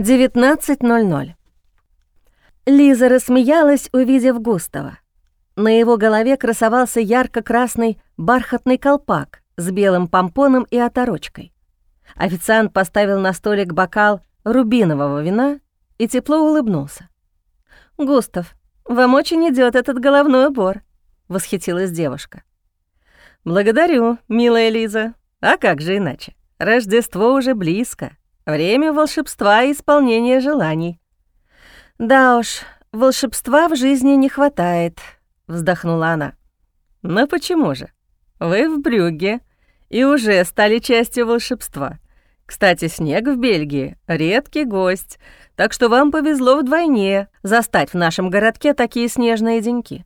19.00. Лиза рассмеялась, увидев Густава. На его голове красовался ярко-красный бархатный колпак с белым помпоном и оторочкой. Официант поставил на столик бокал рубинового вина и тепло улыбнулся. «Густав, вам очень идет этот головной убор», — восхитилась девушка. «Благодарю, милая Лиза. А как же иначе? Рождество уже близко. Время волшебства и исполнения желаний». «Да уж, волшебства в жизни не хватает», — вздохнула она. «Но почему же? Вы в Брюгге и уже стали частью волшебства. Кстати, снег в Бельгии — редкий гость, так что вам повезло вдвойне застать в нашем городке такие снежные деньки».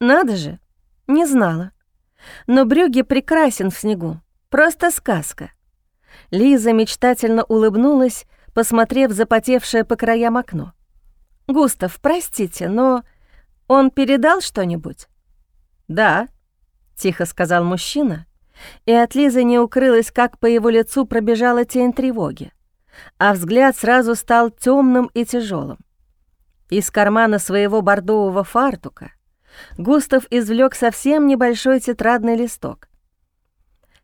«Надо же, не знала. Но Брюгге прекрасен в снегу, просто сказка». Лиза мечтательно улыбнулась, посмотрев запотевшее по краям окно. «Густав, простите, но он передал что-нибудь?» «Да», — тихо сказал мужчина, и от Лизы не укрылось, как по его лицу пробежала тень тревоги, а взгляд сразу стал темным и тяжелым. Из кармана своего бордового фартука Густав извлек совсем небольшой тетрадный листок.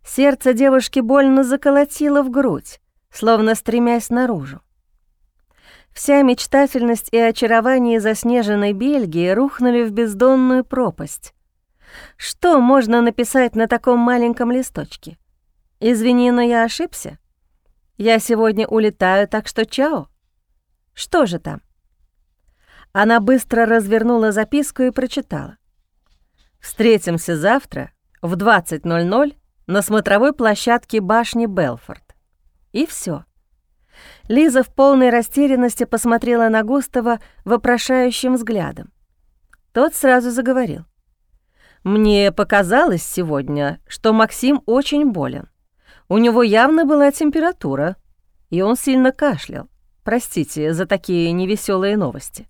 Сердце девушки больно заколотило в грудь, словно стремясь наружу. Вся мечтательность и очарование заснеженной Бельгии рухнули в бездонную пропасть. Что можно написать на таком маленьком листочке? Извини, но я ошибся. Я сегодня улетаю, так что чао. Что же там? Она быстро развернула записку и прочитала. «Встретимся завтра в 20.00 на смотровой площадке башни Белфорд». И все. Лиза в полной растерянности посмотрела на Густава вопрошающим взглядом. Тот сразу заговорил. «Мне показалось сегодня, что Максим очень болен. У него явно была температура, и он сильно кашлял. Простите за такие невеселые новости».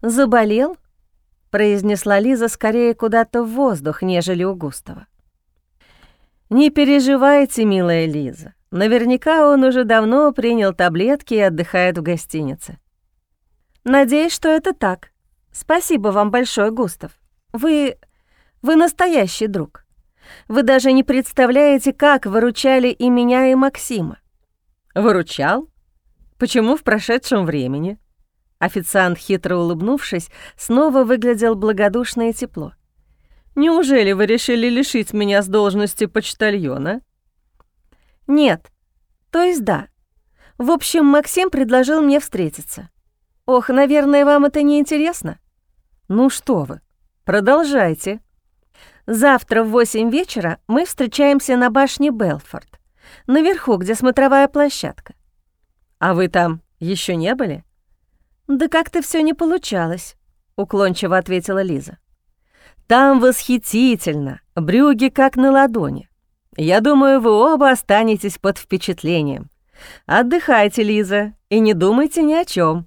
«Заболел?» — произнесла Лиза скорее куда-то в воздух, нежели у Густава. «Не переживайте, милая Лиза. Наверняка он уже давно принял таблетки и отдыхает в гостинице. Надеюсь, что это так. Спасибо вам большое, Густав. Вы... вы настоящий друг. Вы даже не представляете, как выручали и меня, и Максима. Выручал? Почему в прошедшем времени? Официант, хитро улыбнувшись, снова выглядел благодушно и тепло. «Неужели вы решили лишить меня с должности почтальона?» «Нет. То есть да. В общем, Максим предложил мне встретиться. Ох, наверное, вам это не интересно. Ну что вы, продолжайте. Завтра в восемь вечера мы встречаемся на башне Белфорд, наверху, где смотровая площадка. А вы там еще не были? Да как-то все не получалось, уклончиво ответила Лиза. Там восхитительно, брюги как на ладони. Я думаю, вы оба останетесь под впечатлением. Отдыхайте, Лиза, и не думайте ни о чем.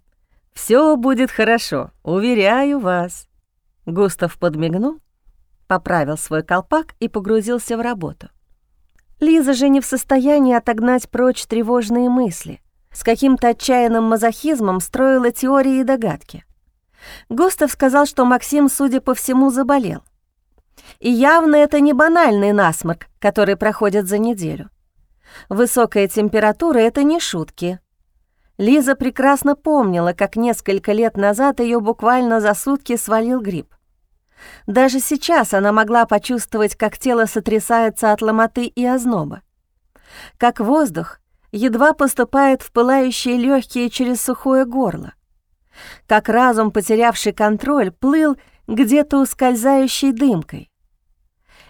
Все будет хорошо, уверяю вас». Густав подмигнул, поправил свой колпак и погрузился в работу. Лиза же не в состоянии отогнать прочь тревожные мысли. С каким-то отчаянным мазохизмом строила теории и догадки. Густав сказал, что Максим, судя по всему, заболел. И явно это не банальный насморк, который проходит за неделю. Высокая температура — это не шутки. Лиза прекрасно помнила, как несколько лет назад ее буквально за сутки свалил грипп. Даже сейчас она могла почувствовать, как тело сотрясается от ломоты и озноба. Как воздух едва поступает в пылающие легкие через сухое горло. Как разум, потерявший контроль, плыл где-то ускользающей дымкой.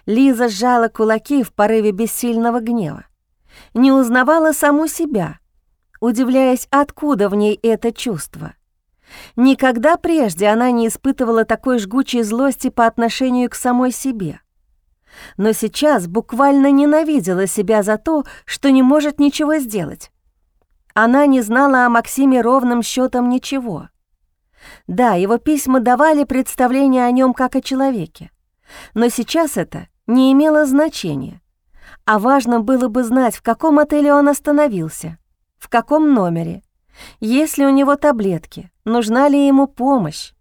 Лиза сжала кулаки в порыве бессильного гнева. Не узнавала саму себя, удивляясь, откуда в ней это чувство. Никогда прежде она не испытывала такой жгучей злости по отношению к самой себе. Но сейчас буквально ненавидела себя за то, что не может ничего сделать. Она не знала о Максиме ровным счетом ничего. Да, его письма давали представление о нем как о человеке. Но сейчас это не имело значения. А важно было бы знать, в каком отеле он остановился, в каком номере, есть ли у него таблетки, нужна ли ему помощь.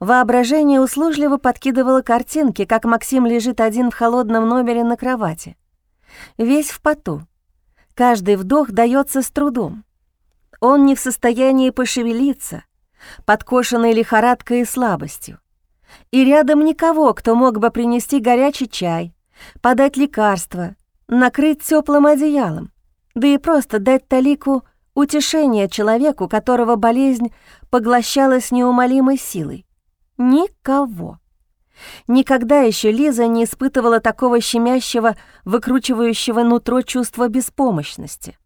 Воображение услужливо подкидывало картинки, как Максим лежит один в холодном номере на кровати. Весь в поту. Каждый вдох дается с трудом. Он не в состоянии пошевелиться, подкошенный лихорадкой и слабостью. И рядом никого, кто мог бы принести горячий чай, подать лекарства, накрыть теплым одеялом, да и просто дать талику утешения человеку, которого болезнь поглощала с неумолимой силой. Никого. Никогда еще Лиза не испытывала такого щемящего, выкручивающего нутро чувства беспомощности.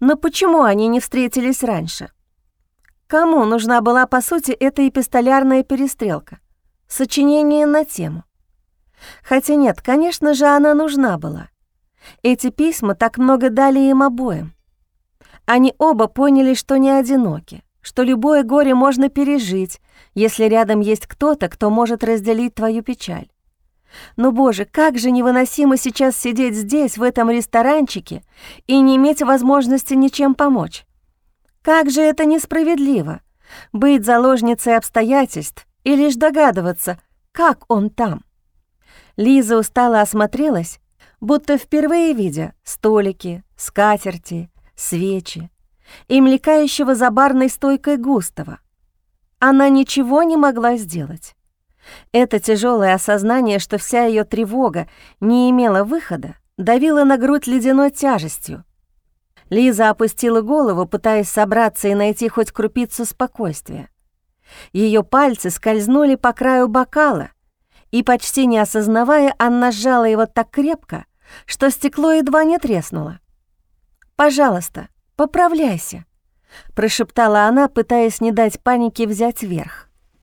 Но почему они не встретились раньше? Кому нужна была, по сути, эта эпистолярная перестрелка? Сочинение на тему. Хотя нет, конечно же, она нужна была. Эти письма так много дали им обоим. Они оба поняли, что не одиноки, что любое горе можно пережить, если рядом есть кто-то, кто может разделить твою печаль. Но, боже, как же невыносимо сейчас сидеть здесь, в этом ресторанчике, и не иметь возможности ничем помочь. Как же это несправедливо — быть заложницей обстоятельств и лишь догадываться, как он там. Лиза устало осмотрелась, будто впервые видя столики, скатерти, свечи и мелькающего за барной стойкой Густава. Она ничего не могла сделать. Это тяжелое осознание, что вся ее тревога не имела выхода, давило на грудь ледяной тяжестью. Лиза опустила голову, пытаясь собраться и найти хоть крупицу спокойствия. Ее пальцы скользнули по краю бокала, и, почти не осознавая, она сжала его так крепко, что стекло едва не треснуло. «Пожалуйста, поправляйся», — прошептала она, пытаясь не дать панике взять верх.